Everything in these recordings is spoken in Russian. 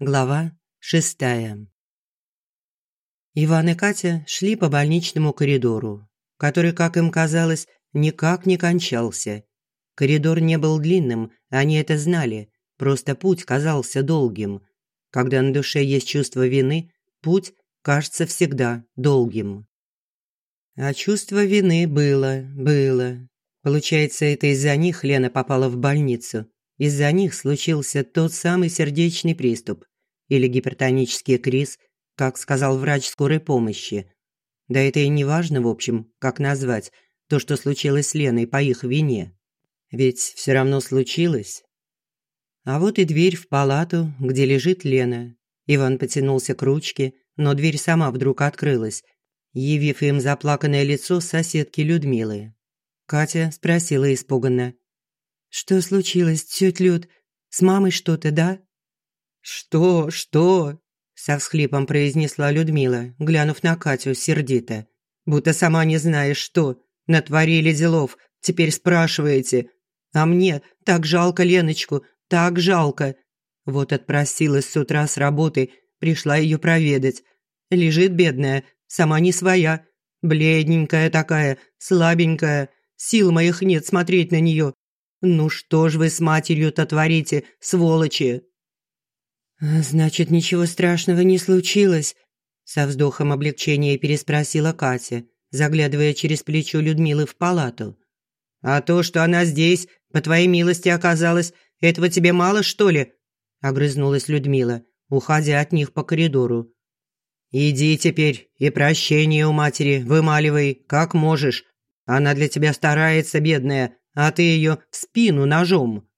Глава шестая. Иван и Катя шли по больничному коридору, который, как им казалось, никак не кончался. Коридор не был длинным, они это знали, просто путь казался долгим. Когда на душе есть чувство вины, путь кажется всегда долгим. А чувство вины было, было. Получается, это из-за них Лена попала в больницу. Из-за них случился тот самый сердечный приступ или гипертонический криз, как сказал врач скорой помощи. Да это и не важно, в общем, как назвать то, что случилось с Леной по их вине. Ведь все равно случилось. А вот и дверь в палату, где лежит Лена. Иван потянулся к ручке, но дверь сама вдруг открылась, явив им заплаканное лицо соседки Людмилы. Катя спросила испуганно. «Что случилось, тётя Люд? С мамой что-то, да?» «Что? Что?» – со всхлипом произнесла Людмила, глянув на Катю сердито. «Будто сама не знаешь, что. Натворили делов, теперь спрашиваете. А мне так жалко Леночку, так жалко. Вот отпросилась с утра с работы, пришла ее проведать. Лежит бедная, сама не своя. Бледненькая такая, слабенькая. Сил моих нет смотреть на нее. Ну что ж вы с матерью-то творите, сволочи?» «А «Значит, ничего страшного не случилось?» Со вздохом облегчения переспросила Катя, заглядывая через плечо Людмилы в палату. «А то, что она здесь, по твоей милости оказалась, этого тебе мало, что ли?» Огрызнулась Людмила, уходя от них по коридору. «Иди теперь и прощение у матери вымаливай, как можешь. Она для тебя старается, бедная, а ты ее в спину ножом».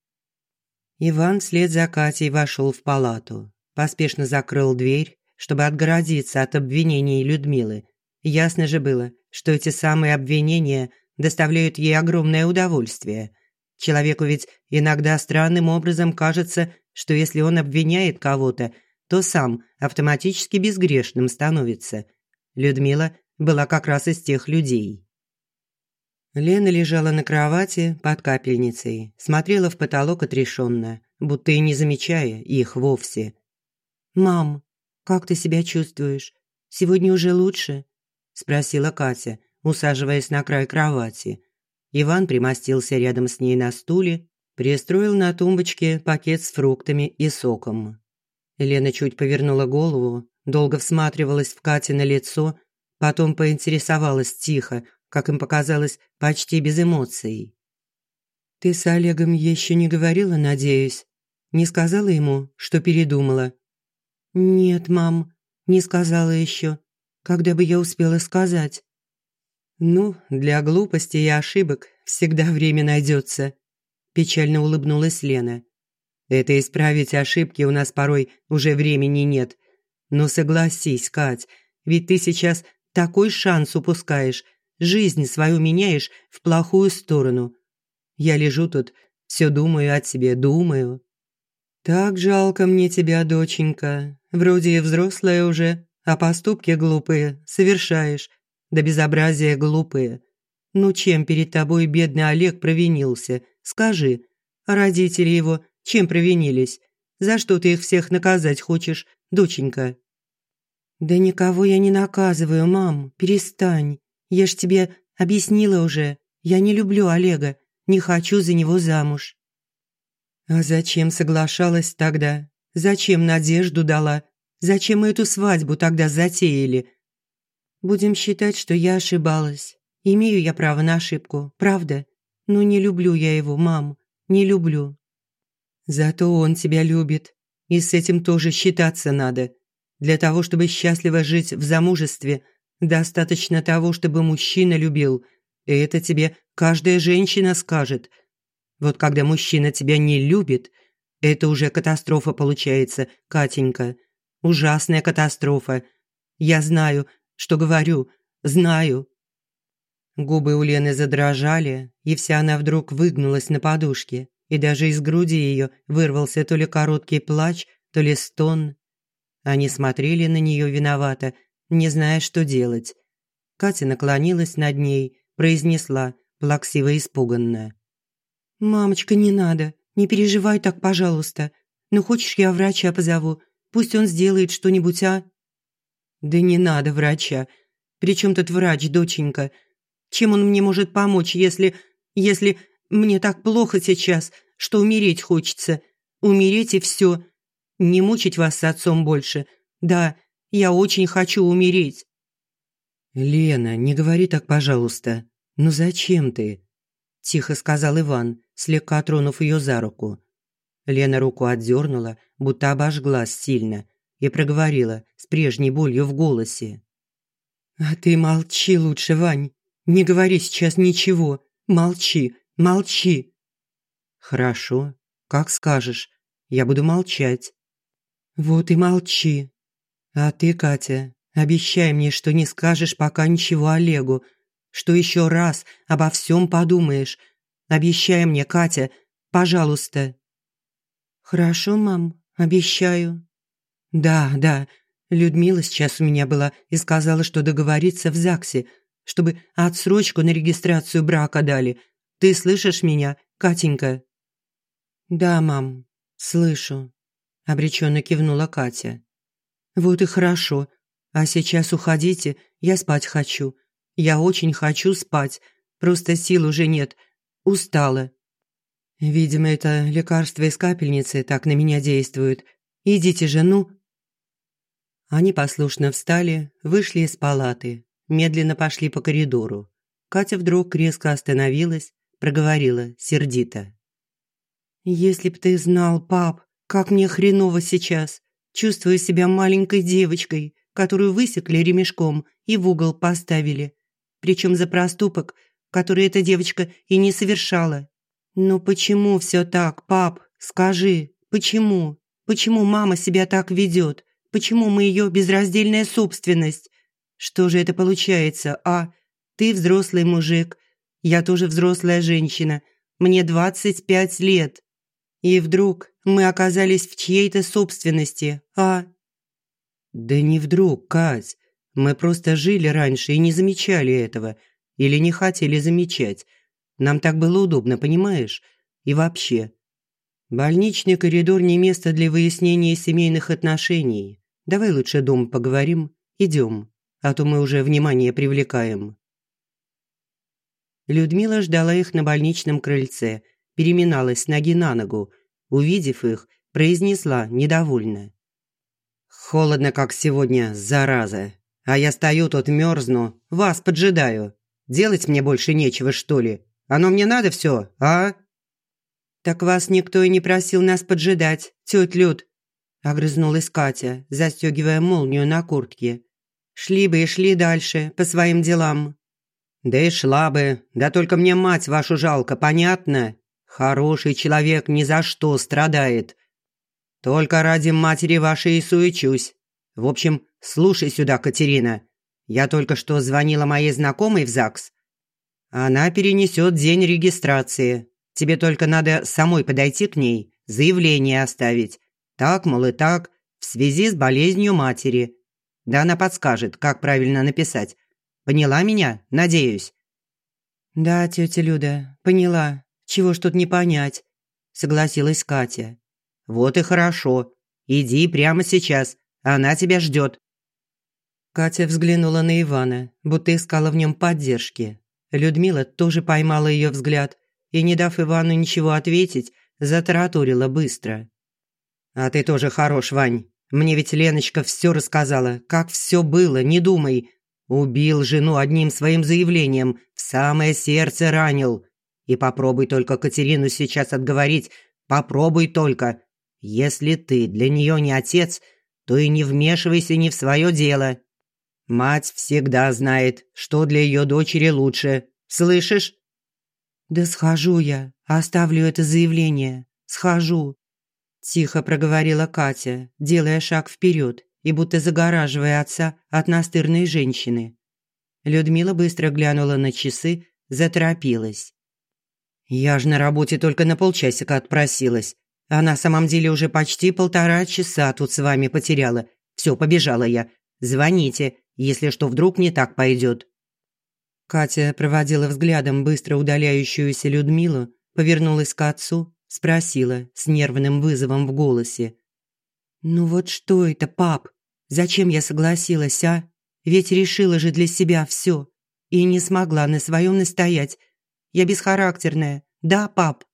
Иван вслед за Катей вошел в палату. Поспешно закрыл дверь, чтобы отгородиться от обвинений Людмилы. Ясно же было, что эти самые обвинения доставляют ей огромное удовольствие. Человеку ведь иногда странным образом кажется, что если он обвиняет кого-то, то сам автоматически безгрешным становится. Людмила была как раз из тех людей. Лена лежала на кровати под капельницей, смотрела в потолок отрешенно, будто и не замечая их вовсе. «Мам, как ты себя чувствуешь? Сегодня уже лучше?» – спросила Катя, усаживаясь на край кровати. Иван примостился рядом с ней на стуле, пристроил на тумбочке пакет с фруктами и соком. Лена чуть повернула голову, долго всматривалась в Катино лицо, потом поинтересовалась тихо, как им показалось, почти без эмоций. «Ты с Олегом еще не говорила, надеюсь? Не сказала ему, что передумала?» «Нет, мам, не сказала еще. Когда бы я успела сказать?» «Ну, для глупостей и ошибок всегда время найдется», – печально улыбнулась Лена. «Это исправить ошибки у нас порой уже времени нет. Но согласись, Кать, ведь ты сейчас такой шанс упускаешь – жизнь свою меняешь в плохую сторону. Я лежу тут, все думаю о тебе, думаю. Так жалко мне тебя, доченька. Вроде и взрослая уже, а поступки глупые совершаешь, да безобразия глупые. Ну чем перед тобой бедный Олег провинился? Скажи, а родители его чем провинились? За что ты их всех наказать хочешь, доченька?» «Да никого я не наказываю, мам, перестань. Я ж тебе объяснила уже. Я не люблю Олега, не хочу за него замуж». «А зачем соглашалась тогда? Зачем надежду дала? Зачем мы эту свадьбу тогда затеяли?» «Будем считать, что я ошибалась. Имею я право на ошибку, правда? Но не люблю я его, мам, не люблю». «Зато он тебя любит, и с этим тоже считаться надо. Для того, чтобы счастливо жить в замужестве – Достаточно того, чтобы мужчина любил. И это тебе каждая женщина скажет. Вот когда мужчина тебя не любит, это уже катастрофа получается, Катенька. Ужасная катастрофа. Я знаю, что говорю, знаю. Губы у Лены задрожали, и вся она вдруг выгнулась на подушке, и даже из груди ее вырвался то ли короткий плач, то ли стон. Они смотрели на нее виновато, не зная, что делать. Катя наклонилась над ней, произнесла, плаксиво испуганно. «Мамочка, не надо, не переживай так, пожалуйста. Ну, хочешь, я врача позову? Пусть он сделает что-нибудь, а?» «Да не надо врача. Причем тут врач, доченька? Чем он мне может помочь, если... если мне так плохо сейчас, что умереть хочется? Умереть и все. Не мучить вас с отцом больше. Да, я очень хочу умереть». «Лена, не говори так, пожалуйста. Ну зачем ты?» – тихо сказал Иван, слегка тронув ее за руку. Лена руку отдернула, будто обожглась сильно, и проговорила с прежней болью в голосе. «А ты молчи лучше, Вань. Не говори сейчас ничего. Молчи, молчи». «Хорошо, как скажешь. Я буду молчать». «Вот и молчи. А ты, Катя, обещай мне, что не скажешь пока ничего Олегу, что еще раз обо всем подумаешь. Обещай мне, Катя, пожалуйста». «Хорошо, мам, обещаю». «Да, да, Людмила сейчас у меня была и сказала, что договориться в ЗАГСе, чтобы отсрочку на регистрацию брака дали. Ты слышишь меня, Катенька?» «Да, мам, слышу», – обреченно кивнула Катя. «Вот и хорошо. А сейчас уходите, я спать хочу. Я очень хочу спать, просто сил уже нет. Устала. Видимо, это лекарство из капельницы так на меня действует. Идите же, ну». Они послушно встали, вышли из палаты, медленно пошли по коридору. Катя вдруг резко остановилась, проговорила сердито. «Если б ты знал, пап, как мне хреново сейчас. Чувствую себя маленькой девочкой, которую высекли ремешком и в угол поставили причем за проступок, который эта девочка и не совершала. «Ну почему все так, пап? Скажи, почему? Почему мама себя так ведет? Почему мы ее безраздельная собственность? Что же это получается, а? Ты взрослый мужик, я тоже взрослая женщина, мне 25 лет. И вдруг мы оказались в чьей-то собственности, а?» «Да не вдруг, Кать. Мы просто жили раньше и не замечали этого. Или не хотели замечать. Нам так было удобно, понимаешь? И вообще. Больничный коридор не место для выяснения семейных отношений. Давай лучше дома поговорим. Идем. А то мы уже внимание привлекаем. Людмила ждала их на больничном крыльце, переминалась ноги на ногу. Увидев их, произнесла недовольно. «Холодно, как сегодня, зараза. А я стою тут мерзну, вас поджидаю. Делать мне больше нечего, что ли? Оно мне надо все, а?» «Так вас никто и не просил нас поджидать, тёть Люд», – огрызнулась Катя, застегивая молнию на куртке. «Шли бы и шли дальше, по своим делам». «Да и шла бы, да только мне мать вашу жалко, понятно? Хороший человек ни за что страдает. Только ради матери вашей и суечусь. В общем, слушай сюда, Катерина. Я только что звонила моей знакомой в ЗАГС. Она перенесет день регистрации. Тебе только надо самой подойти к ней, заявление оставить. Так, мол, и так, в связи с болезнью матери. Да она подскажет, как правильно написать. Поняла меня, надеюсь?» «Да, тетя Люда, поняла. Чего ж тут не понять?» Согласилась Катя. «Вот и хорошо. Иди прямо сейчас. Она тебя ждет». Катя взглянула на Ивана, будто искала в нем поддержки. Людмила тоже поймала ее взгляд и, не дав Ивану ничего ответить, затараторила быстро. «А ты тоже хорош, Вань. Мне ведь Леночка все рассказала, как все было, не думай. Убил жену одним своим заявлением, в самое сердце ранил. И попробуй только Катерину сейчас отговорить, попробуй только. Если ты для нее не отец, то и не вмешивайся не в свое дело. Мать всегда знает, что для ее дочери лучше. Слышишь?» «Да схожу я, оставлю это заявление. Схожу», – тихо проговорила Катя, делая шаг вперед и будто загораживая отца от настырной женщины. Людмила быстро глянула на часы, заторопилась. «Я ж на работе только на полчасика отпросилась. А на самом деле уже почти полтора часа тут с вами потеряла. Все, побежала я. Звоните, если что вдруг не так пойдет». Катя проводила взглядом быстро удаляющуюся Людмилу, повернулась к отцу, спросила с нервным вызовом в голосе. «Ну вот что это, пап? Зачем я согласилась, а? Ведь решила же для себя все. И не смогла на своем настоять. Я бесхарактерная, да, пап?»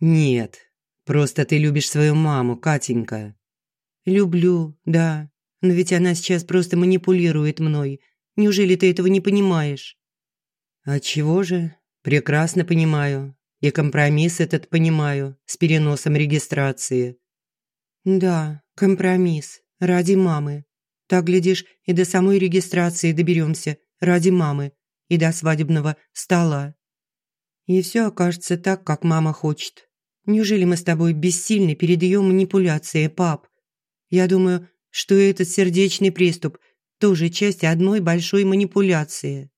«Нет, просто ты любишь свою маму, Катенька». «Люблю, да. Но ведь она сейчас просто манипулирует мной. Неужели ты этого не понимаешь?» «А чего же? Прекрасно понимаю. И компромисс этот понимаю с переносом регистрации. Да, компромисс. Ради мамы. Так, глядишь, и до самой регистрации доберемся. Ради мамы. И до свадебного стола. И все окажется так, как мама хочет. Неужели мы с тобой бессильны перед ее манипуляцией, пап? Я думаю, что этот сердечный приступ тоже часть одной большой манипуляции.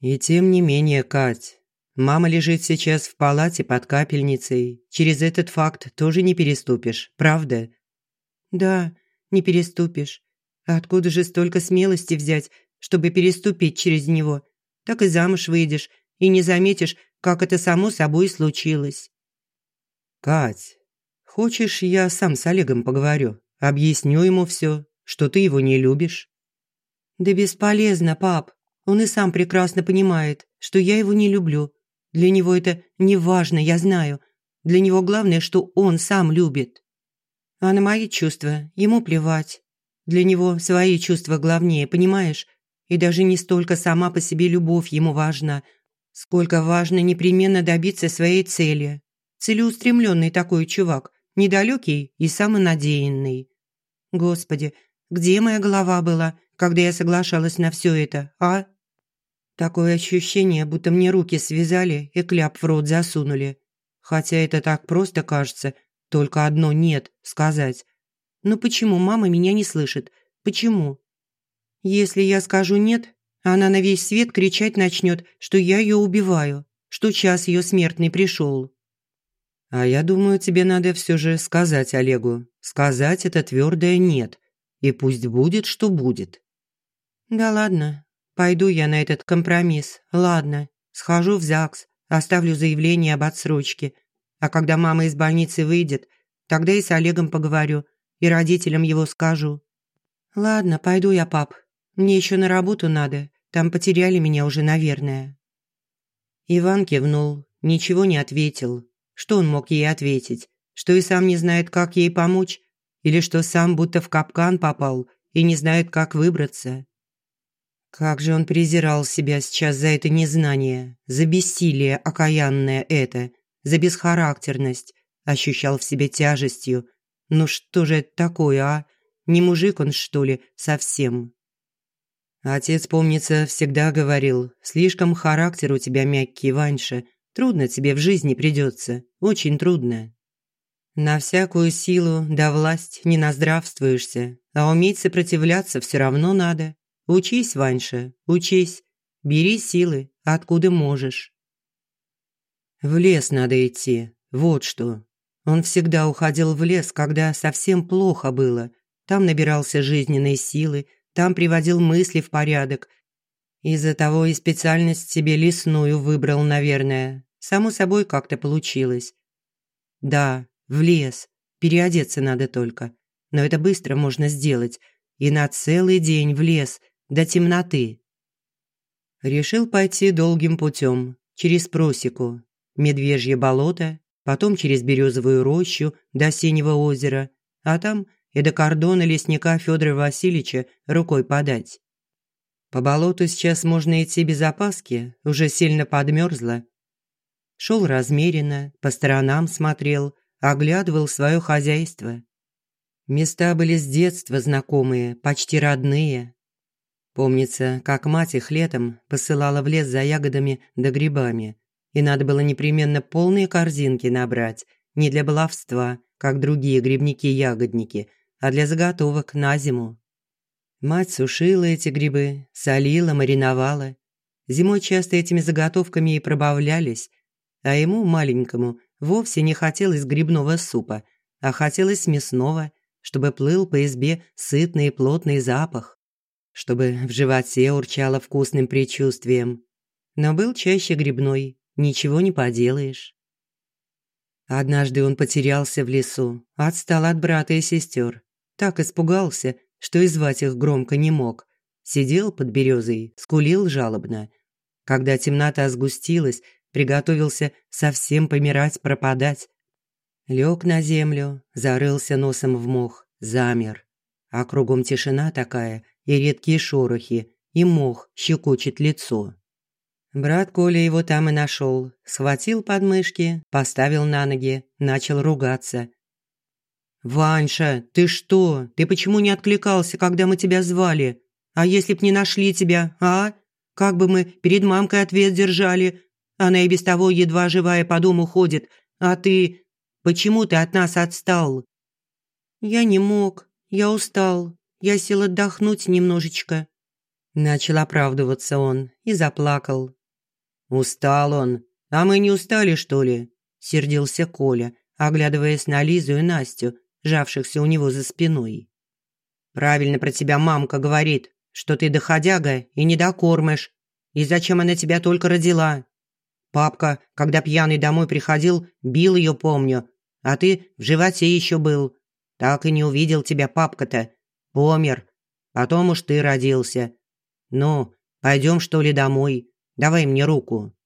И тем не менее, Кать, Мама лежит сейчас в палате под капельницей. Через этот факт тоже не переступишь, правда? Да, не переступишь. Откуда же столько смелости взять, чтобы переступить через него? Так и замуж выйдешь, и не заметишь, как это само собой случилось. Кать, хочешь, я сам с Олегом поговорю? Объясню ему все, что ты его не любишь? Да бесполезно, пап. Он и сам прекрасно понимает, что я его не люблю. Для него это не важно, я знаю. Для него главное, что он сам любит. А на мои чувства ему плевать. Для него свои чувства главнее, понимаешь? И даже не столько сама по себе любовь ему важна, сколько важно непременно добиться своей цели. Целеустремленный такой чувак, недалекий и самонадеянный. Господи, где моя голова была, когда я соглашалась на все это, а? Такое ощущение, будто мне руки связали и кляп в рот засунули. Хотя это так просто кажется, только одно «нет» сказать. Но почему мама меня не слышит? Почему? Если я скажу «нет», она на весь свет кричать начнет, что я ее убиваю, что час ее смертный пришел. А я думаю, тебе надо все же сказать Олегу. Сказать это твердое «нет». И пусть будет, что будет. Да ладно, Пойду я на этот компромисс. Ладно, схожу в ЗАГС, оставлю заявление об отсрочке. А когда мама из больницы выйдет, тогда и с Олегом поговорю, и родителям его скажу. Ладно, пойду я, пап. Мне еще на работу надо. Там потеряли меня уже, наверное. Иван кивнул, ничего не ответил. Что он мог ей ответить? Что и сам не знает, как ей помочь? Или что сам будто в капкан попал и не знает, как выбраться? Как же он презирал себя сейчас за это незнание, за бессилие окаянное это, за бесхарактерность, ощущал в себе тяжестью. Ну что же это такое, а? Не мужик он, что ли, совсем? Отец, помнится, всегда говорил, слишком характер у тебя мягкий, Ваньша, трудно тебе в жизни придется, очень трудно. На всякую силу да власть не наздравствуешься, а уметь сопротивляться все равно надо. Учись, Ваньша, учись. Бери силы, откуда можешь. В лес надо идти, вот что. Он всегда уходил в лес, когда совсем плохо было. Там набирался жизненной силы, там приводил мысли в порядок. Из-за того и специальность себе лесную выбрал, наверное. Само собой как-то получилось. Да, в лес. Переодеться надо только. Но это быстро можно сделать. И на целый день в лес – до темноты. Решил пойти долгим путем, через просеку, медвежье болото, потом через березовую рощу до Синего озера, а там и до кордона лесника Федора Васильевича рукой подать. По болоту сейчас можно идти без опаски, уже сильно подмерзло. Шел размеренно, по сторонам смотрел, оглядывал свое хозяйство. Места были с детства знакомые, почти родные, Помнится, как мать их летом посылала в лес за ягодами да грибами, и надо было непременно полные корзинки набрать, не для баловства, как другие грибники-ягодники, а для заготовок на зиму. Мать сушила эти грибы, солила, мариновала. Зимой часто этими заготовками и пробавлялись, а ему, маленькому, вовсе не хотелось грибного супа, а хотелось мясного, чтобы плыл по избе сытный и плотный запах чтобы в животе урчало вкусным предчувствием. Но был чаще грибной, ничего не поделаешь. Однажды он потерялся в лесу, отстал от брата и сестер. Так испугался, что и звать их громко не мог. Сидел под березой, скулил жалобно. Когда темнота сгустилась, приготовился совсем помирать, пропадать. Лег на землю, зарылся носом в мох, замер. А кругом тишина такая и редкие шорохи, и мох щекочет лицо. Брат Коля его там и нашел, схватил подмышки, поставил на ноги, начал ругаться. «Ваньша, ты что? Ты почему не откликался, когда мы тебя звали? А если б не нашли тебя, а? Как бы мы перед мамкой ответ держали? Она и без того едва живая по дому ходит, а ты... Почему ты от нас отстал?» «Я не мог, я устал, я сел отдохнуть немножечко». Начал оправдываться он и заплакал. «Устал он. А мы не устали, что ли?» – сердился Коля, оглядываясь на Лизу и Настю, жавшихся у него за спиной. «Правильно про тебя мамка говорит, что ты доходяга и не докормишь. И зачем она тебя только родила? Папка, когда пьяный домой приходил, бил ее, помню, а ты в животе еще был. Так и не увидел тебя папка-то. Помер. Потом уж ты родился. Ну, пойдем что ли домой?» Давай мне руку».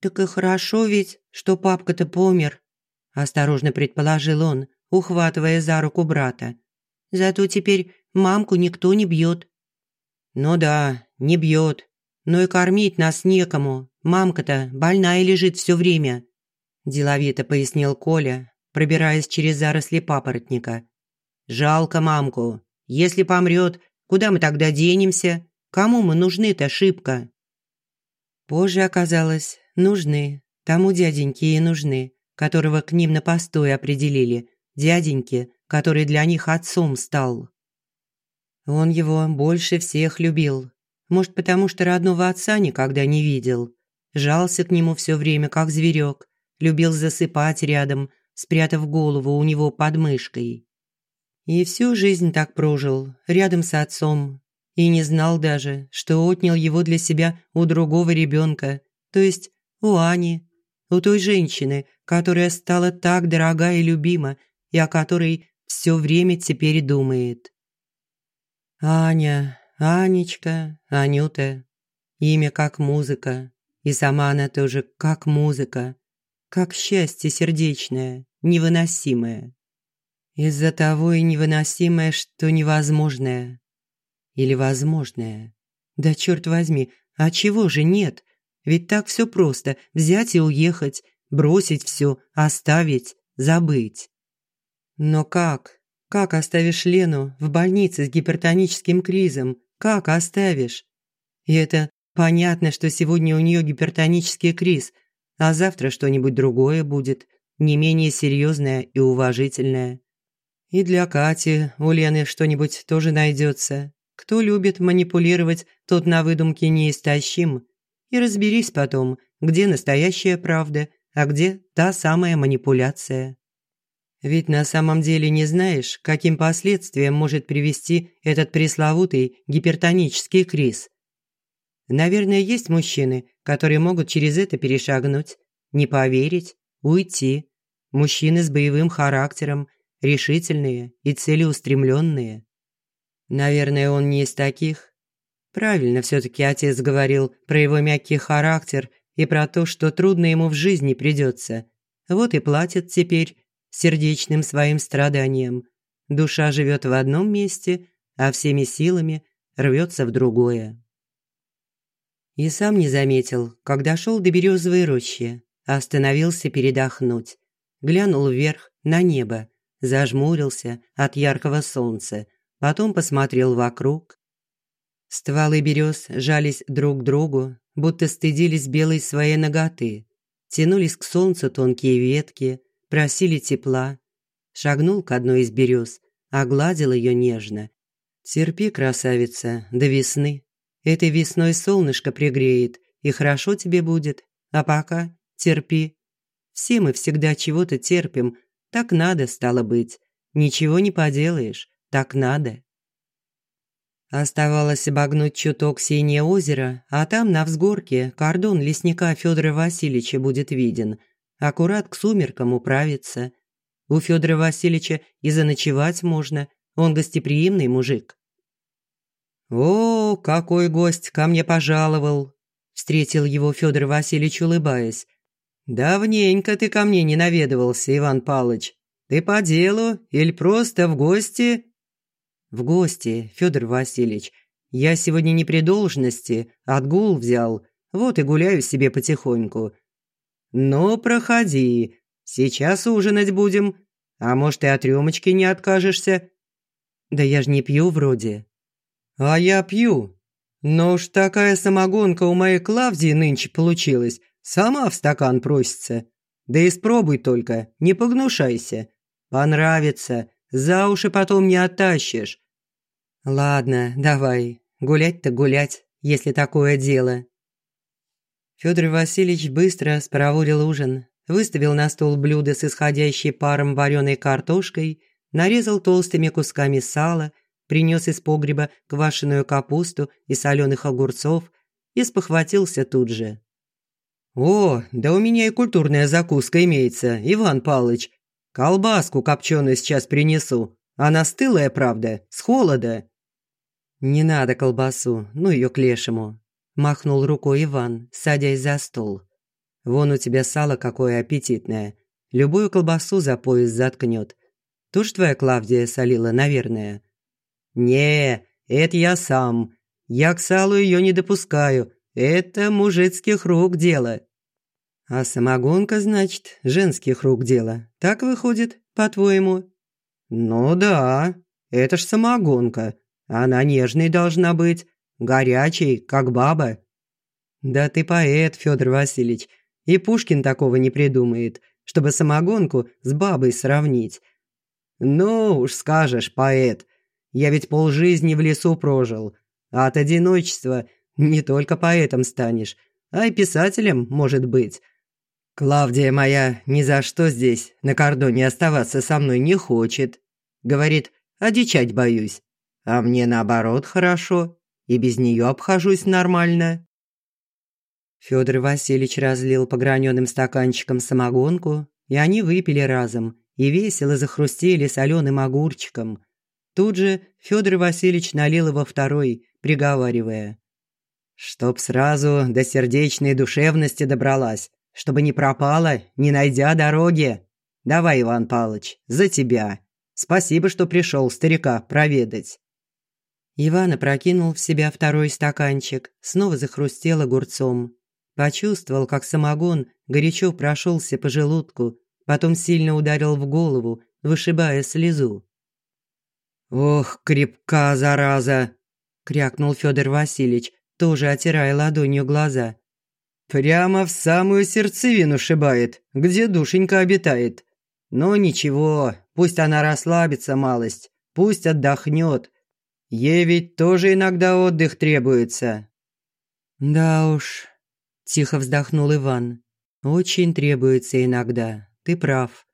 «Так и хорошо ведь, что папка-то помер», – осторожно предположил он, ухватывая за руку брата. «Зато теперь мамку никто не бьет». «Ну да, не бьет. Но и кормить нас некому. Мамка-то больная лежит все время», – деловито пояснил Коля, пробираясь через заросли папоротника. «Жалко мамку. Если помрет, куда мы тогда денемся? Кому мы нужны-то шибко?» Позже оказалось, нужны, тому дяденьке и нужны, которого к ним на постой определили, дяденьке, который для них отцом стал. Он его больше всех любил. Может, потому что родного отца никогда не видел. Жался к нему все время, как зверек. Любил засыпать рядом, спрятав голову у него под мышкой. И всю жизнь так прожил, рядом с отцом, и не знал даже, что отнял его для себя у другого ребенка, то есть у Ани, у той женщины, которая стала так дорога и любима, и о которой все время теперь думает. Аня, Анечка, Анюта. Имя как музыка, и сама она тоже как музыка, как счастье сердечное, невыносимое. Из-за того и невыносимое, что невозможное. Или возможное. Да черт возьми, а чего же нет? Ведь так все просто – взять и уехать, бросить все, оставить, забыть. Но как? Как оставишь Лену в больнице с гипертоническим кризом? Как оставишь? И это понятно, что сегодня у нее гипертонический криз, а завтра что-нибудь другое будет, не менее серьезное и уважительное. И для Кати у Лены что-нибудь тоже найдется. Кто любит манипулировать, тот на выдумке неистощим. И разберись потом, где настоящая правда, а где та самая манипуляция. Ведь на самом деле не знаешь, каким последствиям может привести этот пресловутый гипертонический криз. Наверное, есть мужчины, которые могут через это перешагнуть, не поверить, уйти. Мужчины с боевым характером, решительные и целеустремленные. Наверное, он не из таких. Правильно все-таки отец говорил про его мягкий характер и про то, что трудно ему в жизни придется. Вот и платит теперь сердечным своим страданием. Душа живет в одном месте, а всеми силами рвется в другое. И сам не заметил, когда шел до березовой рощи, остановился передохнуть. Глянул вверх, на небо, зажмурился от яркого солнца – потом посмотрел вокруг. Стволы берез жались друг к другу, будто стыдились белой своей ноготы. Тянулись к солнцу тонкие ветки, просили тепла. Шагнул к одной из берез, огладил ее нежно. «Терпи, красавица, до весны. Этой весной солнышко пригреет, и хорошо тебе будет. А пока терпи. Все мы всегда чего-то терпим, так надо, стало быть. Ничего не поделаешь так надо. Оставалось обогнуть чуток синее озеро, а там на взгорке кордон лесника Федора Васильевича будет виден. Аккурат к сумеркам управится. У Федора Васильевича и заночевать можно, он гостеприимный мужик. «О, какой гость ко мне пожаловал!» – встретил его Федор Васильевич, улыбаясь. «Давненько ты ко мне не наведывался, Иван Палыч. Ты по делу или просто в гости?» «В гости, Федор Васильевич. Я сегодня не при должности, отгул взял. Вот и гуляю себе потихоньку». «Ну, проходи. Сейчас ужинать будем. А может, и от рюмочки не откажешься?» «Да я ж не пью вроде». «А я пью. Но уж такая самогонка у моей Клавдии нынче получилась. Сама в стакан просится. Да испробуй только, не погнушайся. Понравится, за уши потом не оттащишь». «Ладно, давай, гулять-то гулять, если такое дело». Федор Васильевич быстро спроводил ужин, выставил на стол блюдо с исходящей паром вареной картошкой, нарезал толстыми кусками сала, принес из погреба квашеную капусту и соленых огурцов и спохватился тут же. «О, да у меня и культурная закуска имеется, Иван Палыч. Колбаску копченую сейчас принесу. Она стылая, правда, с холода». «Не надо колбасу, ну ее к лешему», – махнул рукой Иван, садясь за стол. «Вон у тебя сало какое аппетитное. Любую колбасу за пояс заткнет. Тоже твоя Клавдия солила, наверное?» «Не, это я сам. Я к салу ее не допускаю. Это мужицких рук дело». «А самогонка, значит, женских рук дело. Так выходит, по-твоему?» «Ну да, это ж самогонка. Она нежной должна быть, горячей, как баба». «Да ты поэт, Федор Васильевич, и Пушкин такого не придумает, чтобы самогонку с бабой сравнить». «Ну уж скажешь, поэт. Я ведь полжизни в лесу прожил, а от одиночества не только поэтом станешь, а и писателем, может быть. Клавдия моя ни за что здесь, на кордоне оставаться со мной не хочет. Говорит, одичать боюсь. А мне наоборот хорошо, и без нее обхожусь нормально. Федор Васильевич разлил по граненым стаканчикам самогонку, и они выпили разом, и весело захрустели соленым огурчиком. Тут же Федор Васильевич налил его второй, приговаривая. «Чтоб сразу до сердечной душевности добралась, чтобы не пропала, не найдя дороги. Давай, Иван Павлович, за тебя. Спасибо, что пришел старика проведать». Иван опрокинул в себя второй стаканчик, снова захрустел огурцом. Почувствовал, как самогон горячо прошелся по желудку, потом сильно ударил в голову, вышибая слезу. «Ох, крепка зараза!» – крякнул Федор Васильевич, тоже отирая ладонью глаза. «Прямо в самую сердцевину шибает, где душенька обитает. Но ничего, пусть она расслабится малость, пусть отдохнет. Ей ведь тоже иногда отдых требуется». «Да уж», – тихо вздохнул Иван. «Очень требуется иногда, ты прав».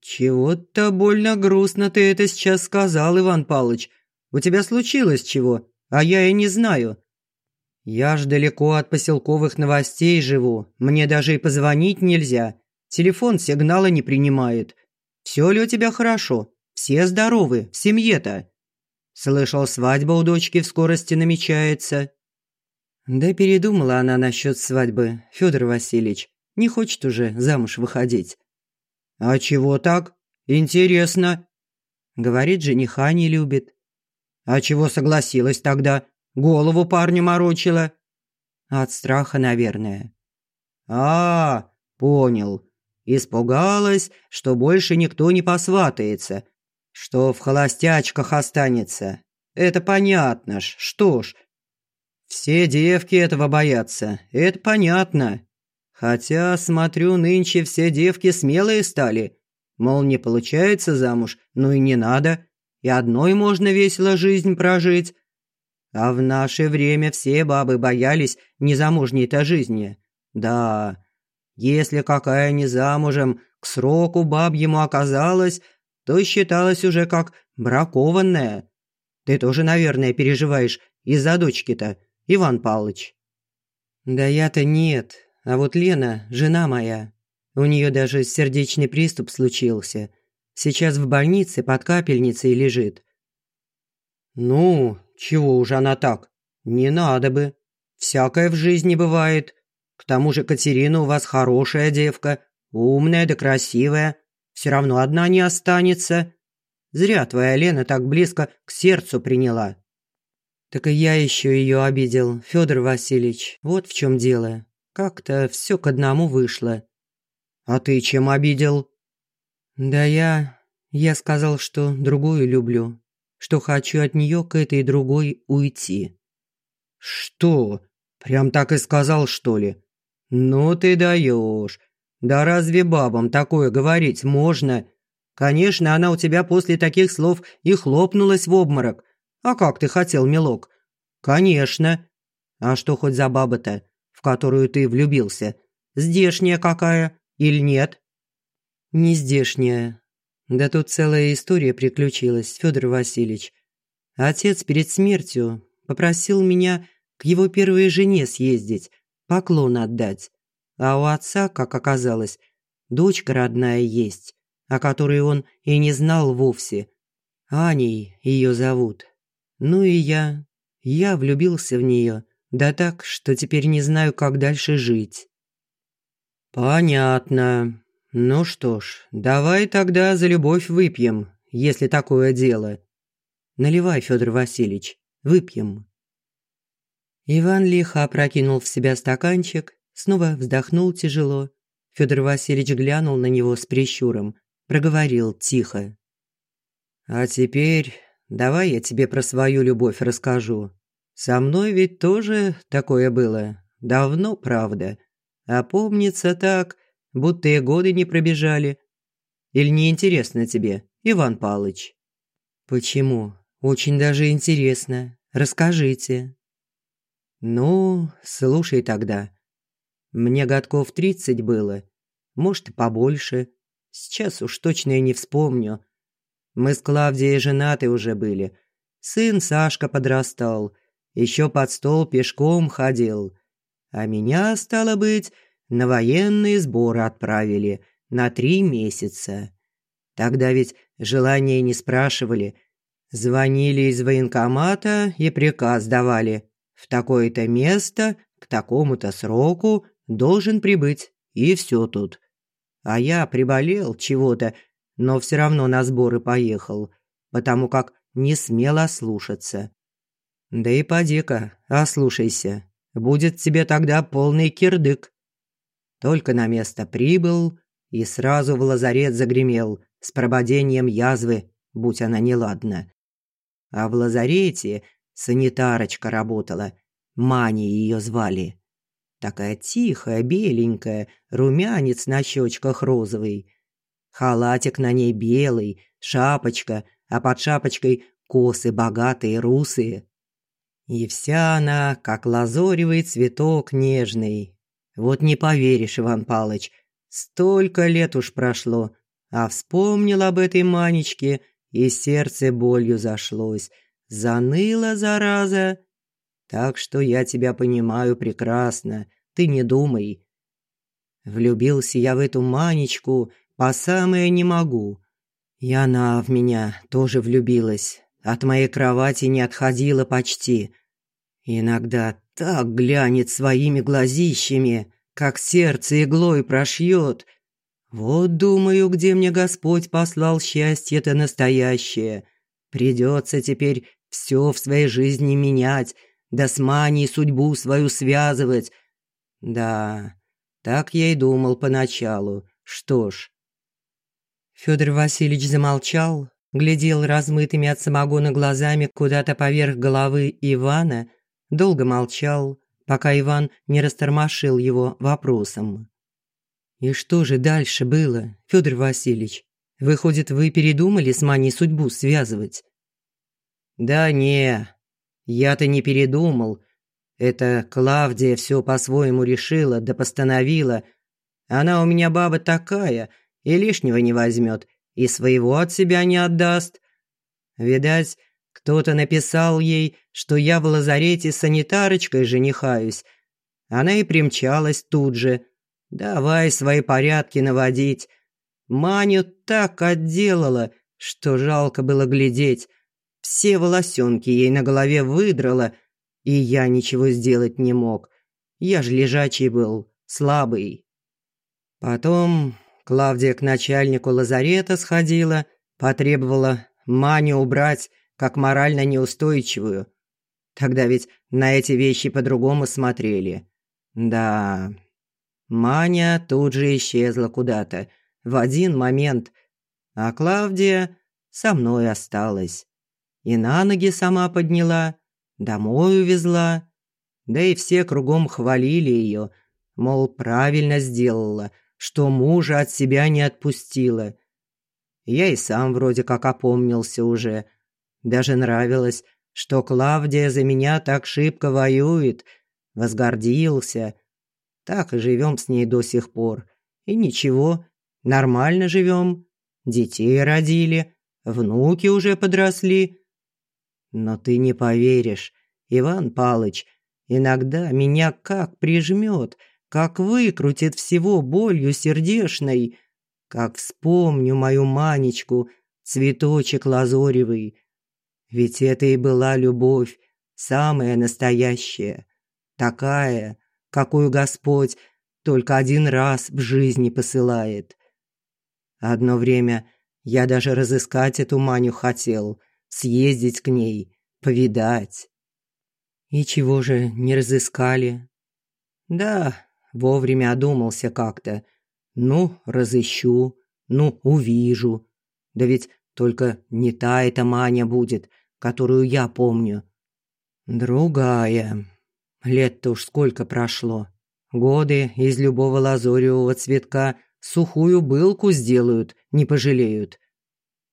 «Чего-то больно грустно ты это сейчас сказал, Иван Палыч. У тебя случилось чего, а я и не знаю. Я ж далеко от поселковых новостей живу, мне даже и позвонить нельзя. Телефон сигнала не принимает. Все ли у тебя хорошо? Все здоровы, в семье-то?» Слышал, свадьба у дочки в скорости намечается. Да передумала она насчет свадьбы, Федор Васильевич. Не хочет уже замуж выходить. «А чего так? Интересно». Говорит, жениха не любит. «А чего согласилась тогда? Голову парню морочила?» «От страха, наверное». «А, понял. Испугалась, что больше никто не посватается, что в холостячках останется. Это понятно ж, что ж. Все девки этого боятся, это понятно. Хотя, смотрю, нынче все девки смелые стали. Мол, не получается замуж, ну и не надо. И одной можно весело жизнь прожить. А в наше время все бабы боялись незамужней-то жизни. Да, если какая не замужем к сроку бабьему оказалась, то считалась уже как бракованная. Ты тоже, наверное, переживаешь из-за дочки-то, Иван Павлович. Да я-то нет, а вот Лена, жена моя, У нее даже сердечный приступ случился. Сейчас в больнице под капельницей лежит. Ну, чего уж она так? Не надо бы. Всякое в жизни бывает. К тому же Катерина у вас хорошая девка, умная да красивая. Все равно одна не останется. Зря твоя Лена так близко к сердцу приняла. Так и я еще ее обидел, Федор Васильевич. Вот в чем дело. Как-то все к одному вышло. А ты чем обидел? Да я... Я сказал, что другую люблю. Что хочу от нее к этой другой уйти. Что? Прям так и сказал, что ли? Ну ты даешь. Да разве бабам такое говорить можно? Конечно, она у тебя после таких слов и хлопнулась в обморок. А как ты хотел, милок? Конечно. А что хоть за баба-то, в которую ты влюбился? Здешняя какая или нет? Не здешняя. Да тут целая история приключилась, Федор Васильевич. Отец перед смертью попросил меня к его первой жене съездить, поклон отдать. А у отца, как оказалось, дочка родная есть, о которой он и не знал вовсе. Аней ее зовут. Ну и я... Я влюбился в нее, да так, что теперь не знаю, как дальше жить. «Понятно. Ну что ж, давай тогда за любовь выпьем, если такое дело». «Наливай, Федор Васильевич, выпьем». Иван лихо опрокинул в себя стаканчик, снова вздохнул тяжело. Федор Васильевич глянул на него с прищуром, проговорил тихо. «А теперь давай я тебе про свою любовь расскажу. Со мной ведь тоже такое было. Давно, правда. А помнится так, будто и годы не пробежали. Или не интересно тебе, Иван Палыч?» «Почему? Очень даже интересно. Расскажите». «Ну, слушай тогда. Мне годков тридцать было. Может, и побольше. Сейчас уж точно я не вспомню. Мы с Клавдией женаты уже были. Сын Сашка подрастал. Еще под стол пешком ходил. А меня, стало быть, на военные сборы отправили на три месяца. Тогда ведь желания не спрашивали. Звонили из военкомата и приказ давали. В такое-то место, к такому-то сроку должен прибыть. И все тут. А я приболел чего-то, но все равно на сборы поехал, потому как не смел ослушаться. Да и поди-ка, ослушайся. Будет тебе тогда полный кирдык. Только на место прибыл и сразу в лазарет загремел с прободением язвы, будь она неладна. А в лазарете санитарочка работала, Мани ее звали. Такая тихая, беленькая, румянец на щечках розовый. Халатик на ней белый, шапочка, а под шапочкой косы богатые, русые. И вся она, как лазоревый цветок нежный. Вот не поверишь, Иван Палыч, столько лет уж прошло, а вспомнил об этой Манечке, и сердце болью зашлось. Заныла, зараза. Так что я тебя понимаю прекрасно, ты не думай. Влюбился я в эту Манечку по самое не могу. И она в меня тоже влюбилась. От моей кровати не отходила почти. Иногда так глянет своими глазищами, как сердце иглой прошьет. Вот думаю, где мне Господь послал счастье-то настоящее. Придется теперь все в своей жизни менять, да с манией судьбу свою связывать. Да, так я и думал поначалу. Что ж. Федор Васильевич замолчал, глядел размытыми от самогона глазами куда-то поверх головы Ивана, долго молчал, пока Иван не растормошил его вопросом. «И что же дальше было, Федор Васильевич? Выходит, вы передумали с Маней судьбу связывать?» «Да не, я-то не передумал. Это Клавдия все по-своему решила да постановила. Она у меня баба такая, и лишнего не возьмет, и своего от себя не отдаст. Видать, кто-то написал ей, что я в лазарете с санитарочкой женихаюсь. Она и примчалась тут же. Давай свои порядки наводить. Маню так отделала, что жалко было глядеть. Все волосенки ей на голове выдрала, и я ничего сделать не мог. Я же лежачий был, слабый. Потом Клавдия к начальнику лазарета сходила, потребовала Маню убрать как морально неустойчивую. Тогда ведь на эти вещи по-другому смотрели. Да, Маня тут же исчезла куда-то в один момент, а Клавдия со мной осталась. И на ноги сама подняла, домой увезла. Да и все кругом хвалили ее, мол, правильно сделала, что мужа от себя не отпустила. Я и сам вроде как опомнился уже. Даже нравилось, что Клавдия за меня так шибко воюет. Возгордился. Так и живем с ней до сих пор. И ничего, нормально живем. Детей родили, внуки уже подросли. Но ты не поверишь, Иван Палыч, иногда меня как прижмет, как выкрутит всего болью сердешной, как вспомню мою Манечку, цветочек лазоревый. Ведь это и была любовь, самая настоящая, такая, какую Господь только один раз в жизни посылает. Одно время я даже разыскать эту Маню хотел, съездить к ней, повидать. И чего же не разыскали? Да, вовремя одумался как-то. Ну, разыщу, ну, увижу. Да ведь только не та эта Маня будет, которую я помню. Другая. Лет-то уж сколько прошло. Годы из любого лазоревого цветка сухую былку сделают, не пожалеют.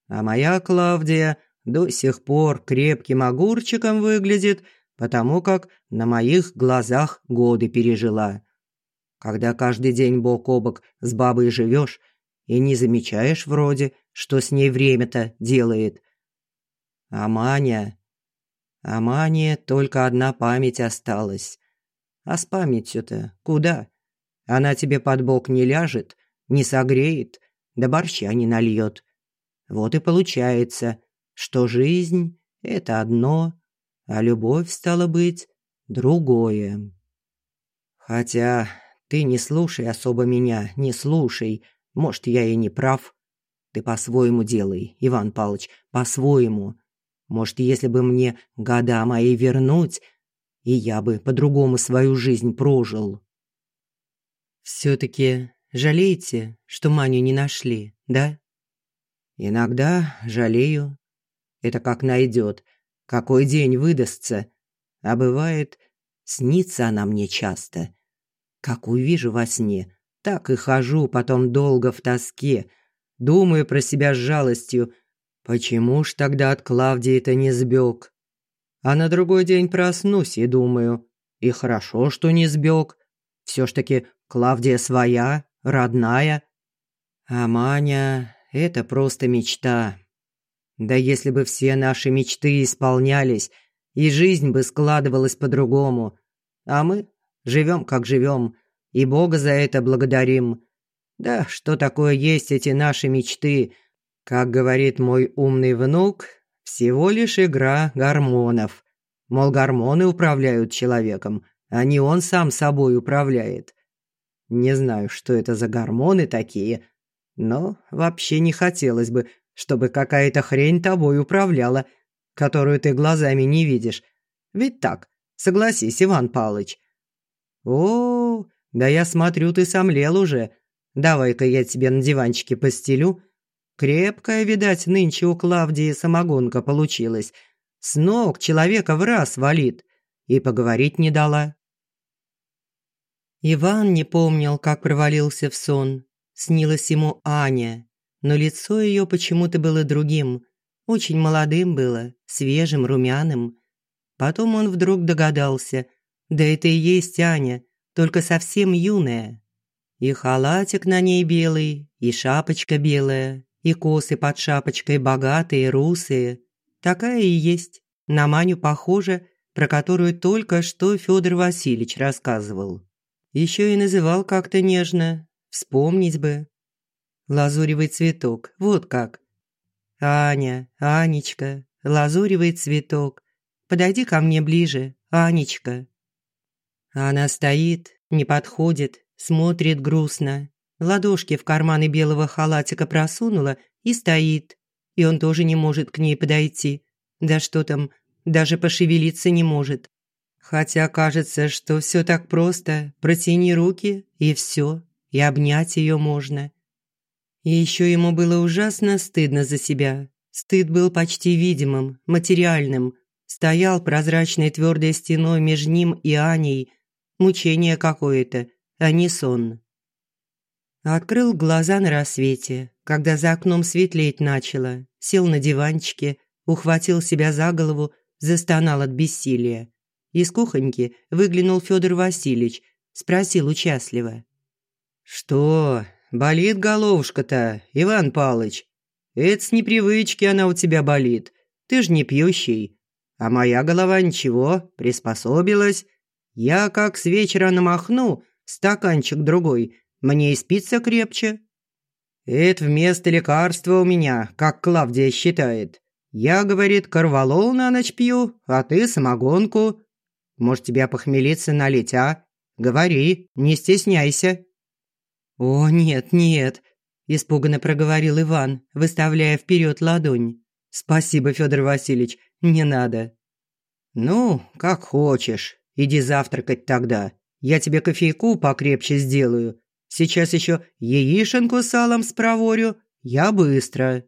А моя Клавдия до сих пор крепким огурчиком выглядит, потому как на моих глазах годы пережила. Когда каждый день бок о бок с бабой живешь и не замечаешь вроде, что с ней время-то делает. А Маня... А Мане только одна память осталась. А с памятью-то куда? Она тебе под бок не ляжет, не согреет, да борща не нальет. Вот и получается, что жизнь – это одно, а любовь, стала быть, другое. Хотя ты не слушай особо меня, не слушай. Может, я и не прав. Ты по-своему делай, Иван Павлович, по-своему. Может, если бы мне года мои вернуть, и я бы по-другому свою жизнь прожил. Все-таки жалеете, что Маню не нашли, да? Иногда жалею. Это как найдет, какой день выдастся. А бывает, снится она мне часто. Как увижу во сне, так и хожу потом долго в тоске, думаю про себя с жалостью, почему ж тогда от Клавдии-то не сбег? А на другой день проснусь и думаю, и хорошо, что не сбег. Все ж таки Клавдия своя, родная. А Маня – это просто мечта. Да если бы все наши мечты исполнялись, и жизнь бы складывалась по-другому. А мы Живем, как живем, и Бога за это благодарим. Да, что такое есть эти наши мечты? Как говорит мой умный внук, всего лишь игра гормонов. Мол, гормоны управляют человеком, а не он сам собой управляет. Не знаю, что это за гормоны такие, но вообще не хотелось бы, чтобы какая-то хрень тобой управляла, которую ты глазами не видишь. Ведь так, согласись, Иван Павлович. «О, да я смотрю, ты сомлел уже. Давай-ка я тебе на диванчике постелю. Крепкая, видать, нынче у Клавдии самогонка получилась. С ног человека в раз валит. И поговорить не дала». Иван не помнил, как провалился в сон. Снилась ему Аня, но лицо ее почему-то было другим. Очень молодым было, свежим, румяным. Потом он вдруг догадался – да это и есть Аня, только совсем юная. И халатик на ней белый, и шапочка белая, и косы под шапочкой богатые, русые. Такая и есть, на Маню похожа, про которую только что Федор Васильевич рассказывал. Еще и называл как-то нежно. Вспомнить бы. Лазуревый цветок, вот как. Аня, Анечка, лазуревый цветок. Подойди ко мне ближе, Анечка. Она стоит, не подходит, смотрит грустно. Ладошки в карманы белого халатика просунула и стоит. И он тоже не может к ней подойти. Да что там, даже пошевелиться не может. Хотя кажется, что все так просто. Протяни руки, и все, и обнять ее можно. И еще ему было ужасно стыдно за себя. Стыд был почти видимым, материальным. Стоял прозрачной твердой стеной между ним и Аней. Мучение какое-то, а не сон. Открыл глаза на рассвете, когда за окном светлеть начало. Сел на диванчике, ухватил себя за голову, застонал от бессилия. Из кухоньки выглянул Федор Васильевич, спросил участливо. «Что, болит головушка-то, Иван Палыч? Это с непривычки она у тебя болит. Ты ж не пьющий. А моя голова ничего, приспособилась. Я как с вечера намахну, стаканчик другой, мне и спится крепче. Это вместо лекарства у меня, как Клавдия считает. Я, говорит, корвалол на ночь пью, а ты самогонку. Может, тебя похмелиться налить, а? Говори, не стесняйся». «О, нет, нет», – испуганно проговорил Иван, выставляя вперед ладонь. «Спасибо, Федор Васильевич, не надо». «Ну, как хочешь. Иди завтракать тогда. Я тебе кофейку покрепче сделаю. Сейчас еще яишенку с салом спроворю. Я быстро».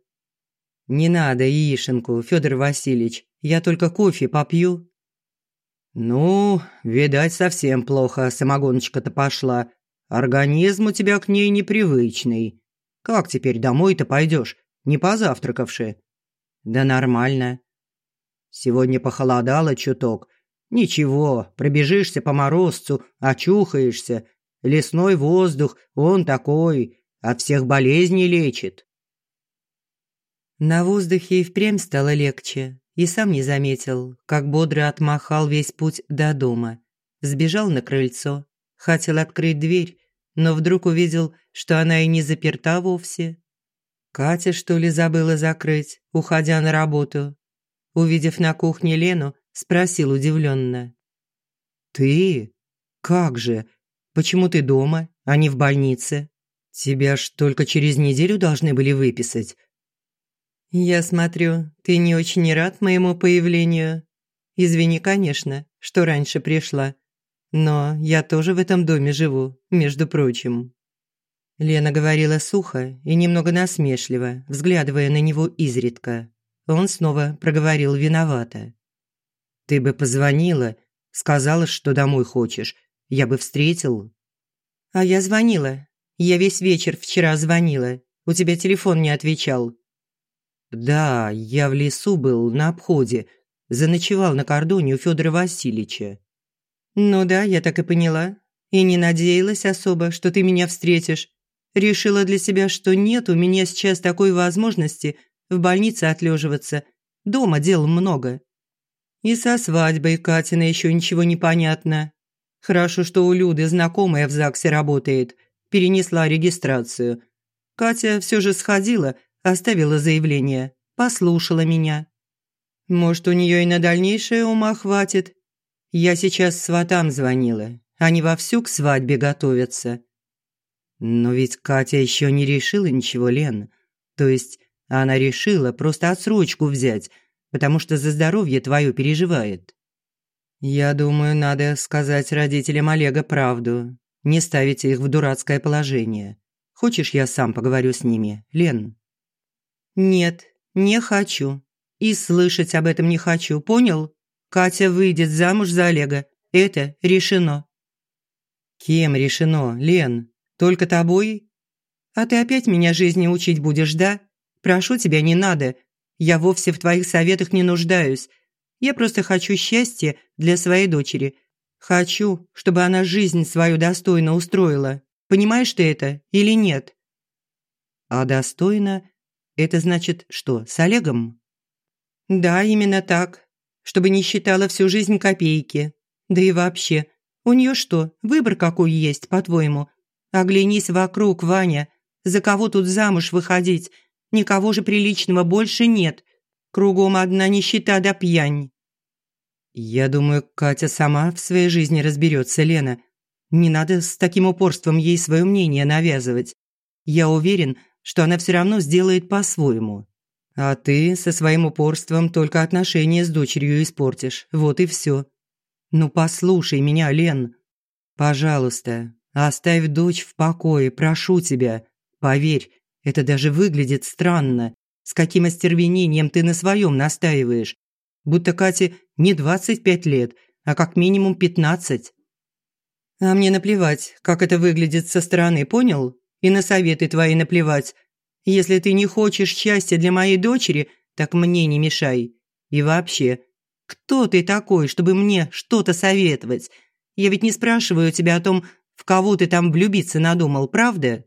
«Не надо яишенку, Федор Васильевич. Я только кофе попью». «Ну, видать, совсем плохо самогоночка-то пошла. Организм у тебя к ней непривычный. Как теперь домой-то пойдешь, не позавтракавши?» «Да нормально». «Сегодня похолодало чуток. Ничего, пробежишься по морозцу, очухаешься. Лесной воздух, он такой, от всех болезней лечит». На воздухе и впрямь стало легче и сам не заметил, как бодро отмахал весь путь до дома. Сбежал на крыльцо, хотел открыть дверь, но вдруг увидел, что она и не заперта вовсе. Катя, что ли, забыла закрыть, уходя на работу. Увидев на кухне Лену, спросил удивленно. «Ты? Как же? Почему ты дома, а не в больнице? Тебя ж только через неделю должны были выписать. «Я смотрю, ты не очень рад моему появлению. Извини, конечно, что раньше пришла. Но я тоже в этом доме живу, между прочим». Лена говорила сухо и немного насмешливо, взглядывая на него изредка. Он снова проговорил виновато. «Ты бы позвонила, сказала, что домой хочешь. Я бы встретил». «А я звонила. Я весь вечер вчера звонила. У тебя телефон не отвечал. «Да, я в лесу был, на обходе. Заночевал на кордоне у Федора Васильевича». «Ну да, я так и поняла. И не надеялась особо, что ты меня встретишь. Решила для себя, что нет у меня сейчас такой возможности в больнице отлеживаться. Дома дел много. И со свадьбой Катина еще ничего не понятно. Хорошо, что у Люды знакомая в ЗАГСе работает. Перенесла регистрацию. Катя все же сходила – оставила заявление, послушала меня. Может, у нее и на дальнейшее ума хватит. Я сейчас сватам звонила. Они вовсю к свадьбе готовятся. Но ведь Катя еще не решила ничего, Лен. То есть она решила просто отсрочку взять, потому что за здоровье твое переживает. Я думаю, надо сказать родителям Олега правду, не ставить их в дурацкое положение. Хочешь, я сам поговорю с ними, Лен? «Нет, не хочу. И слышать об этом не хочу, понял? Катя выйдет замуж за Олега. Это решено». «Кем решено, Лен? Только тобой?» «А ты опять меня жизни учить будешь, да? Прошу тебя, не надо. Я вовсе в твоих советах не нуждаюсь. Я просто хочу счастья для своей дочери. Хочу, чтобы она жизнь свою достойно устроила. Понимаешь ты это или нет?» «А достойно это значит что, с Олегом? Да, именно так. Чтобы не считала всю жизнь копейки. Да и вообще, У нее что, выбор какой есть, по-твоему? Оглянись вокруг, Ваня. За кого тут замуж выходить? Никого же приличного больше нет. Кругом одна нищета да пьянь. Я думаю, Катя сама в своей жизни разберется, Лена. Не надо с таким упорством ей свое мнение навязывать. Я уверен, что она все равно сделает по-своему. А ты со своим упорством только отношения с дочерью испортишь. Вот и все. Ну послушай меня, Лен. Пожалуйста, оставь дочь в покое, прошу тебя. Поверь, это даже выглядит странно. С каким остервенением ты на своем настаиваешь. Будто Кате не 25 лет, а как минимум 15. А мне наплевать, как это выглядит со стороны, понял? И на советы твои наплевать. Если ты не хочешь счастья для моей дочери, так мне не мешай. И вообще, кто ты такой, чтобы мне что-то советовать? Я ведь не спрашиваю тебя о том, в кого ты там влюбиться надумал, правда?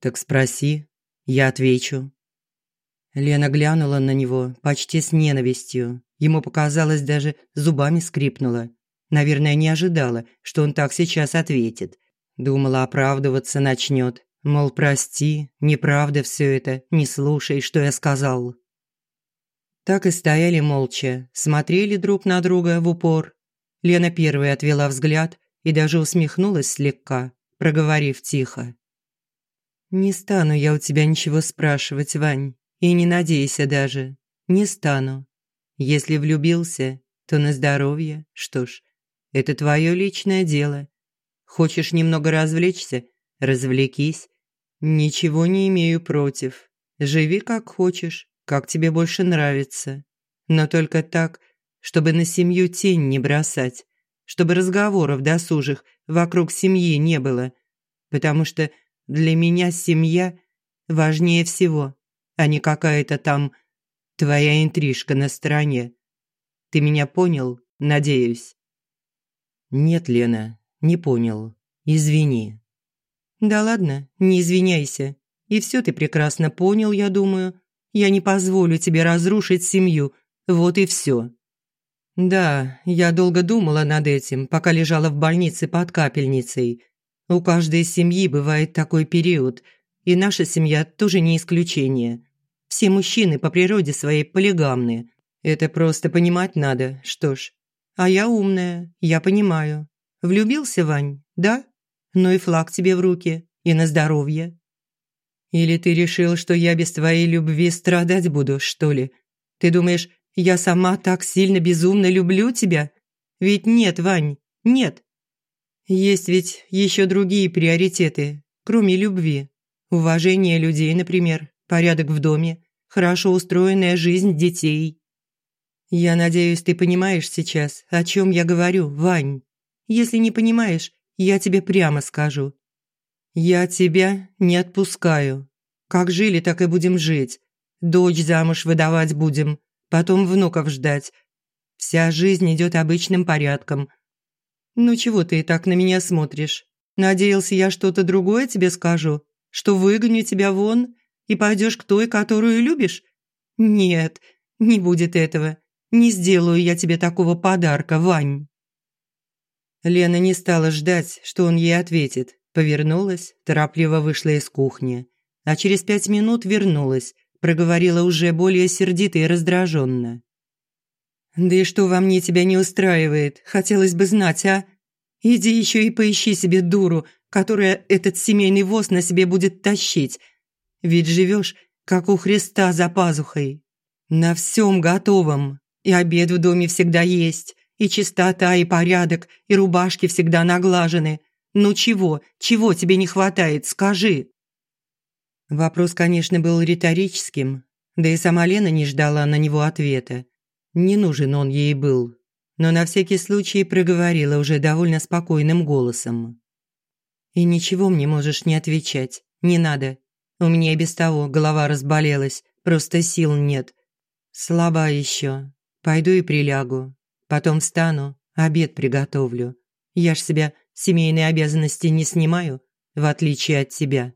Так спроси, я отвечу. Лена глянула на него почти с ненавистью. Ему показалось, даже зубами скрипнула. Наверное, не ожидала, что он так сейчас ответит. Думала, оправдываться начнет. Мол, прости, неправда все это, не слушай, что я сказал. Так и стояли молча, смотрели друг на друга в упор. Лена первой отвела взгляд и даже усмехнулась слегка, проговорив тихо. «Не стану я у тебя ничего спрашивать, Вань, и не надейся даже. Не стану. Если влюбился, то на здоровье. Что ж, это твое личное дело. Хочешь немного развлечься? Развлекись. Ничего не имею против. Живи как хочешь, как тебе больше нравится. Но только так, чтобы на семью тень не бросать, чтобы разговоров досужих вокруг семьи не было, потому что для меня семья важнее всего, а не какая-то там твоя интрижка на стороне. Ты меня понял, надеюсь?» «Нет, Лена, не понял. Извини». «Да ладно, не извиняйся. И все ты прекрасно понял, я думаю. Я не позволю тебе разрушить семью. Вот и все». «Да, я долго думала над этим, пока лежала в больнице под капельницей. У каждой семьи бывает такой период, и наша семья тоже не исключение. Все мужчины по природе своей полигамны. Это просто понимать надо, что ж. А я умная, я понимаю. Влюбился, Вань, да? Ну и флаг тебе в руки, и на здоровье. Или ты решил, что я без твоей любви страдать буду, что ли? Ты думаешь, я сама так сильно безумно люблю тебя? Ведь нет, Вань, нет. Есть ведь еще другие приоритеты, кроме любви. Уважение людей, например, порядок в доме, хорошо устроенная жизнь детей. Я надеюсь, ты понимаешь сейчас, о чем я говорю, Вань. Если не понимаешь, я тебе прямо скажу. Я тебя не отпускаю. Как жили, так и будем жить. Дочь замуж выдавать будем, потом внуков ждать. Вся жизнь идет обычным порядком. Ну чего ты так на меня смотришь? Надеялся, я что-то другое тебе скажу? Что выгоню тебя вон и пойдешь к той, которую любишь? Нет, не будет этого. Не сделаю я тебе такого подарка, Вань». Лена не стала ждать, что он ей ответит. Повернулась, торопливо вышла из кухни. А через пять минут вернулась, проговорила уже более сердито и раздраженно. «Да и что во мне тебя не устраивает? Хотелось бы знать, а? Иди еще и поищи себе дуру, которая этот семейный воз на себе будет тащить, ведь живешь, как у Христа за пазухой. На всем готовом. И обед в доме всегда есть, и чистота, и порядок, и рубашки всегда наглажены. Ну чего, чего тебе не хватает, скажи?» Вопрос, конечно, был риторическим, да и сама Лена не ждала на него ответа. Не нужен он ей был, но на всякий случай проговорила уже довольно спокойным голосом. «И ничего мне можешь не отвечать, не надо. У меня и без того голова разболелась, просто сил нет. Слаба еще. Пойду и прилягу. Потом встану, обед приготовлю. Я ж себя семейные обязанности не снимаю, в отличие от тебя».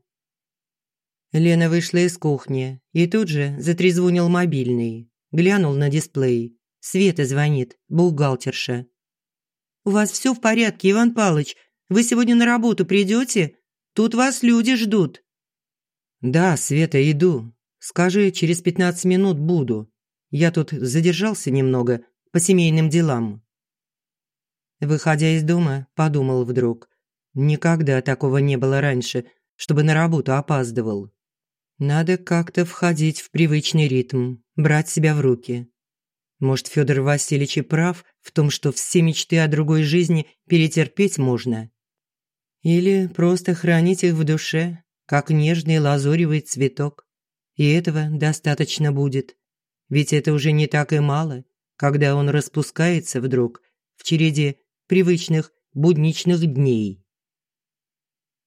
Лена вышла из кухни, и тут же затрезвонил мобильный. Глянул на дисплей. Света звонит, бухгалтерша. У вас все в порядке, Иван Палыч? Вы сегодня на работу придете? Тут вас люди ждут». «Да, Света, иду. Скажи, через пятнадцать минут буду. Я тут задержался немного по семейным делам». Выходя из дома, подумал вдруг. Никогда такого не было раньше, чтобы на работу опаздывал. Надо как-то входить в привычный ритм, брать себя в руки. Может, Федор Васильевич и прав в том, что все мечты о другой жизни перетерпеть можно? Или просто хранить их в душе, как нежный лазоревый цветок. И этого достаточно будет. Ведь это уже не так и мало, когда он распускается вдруг в череде привычных будничных дней.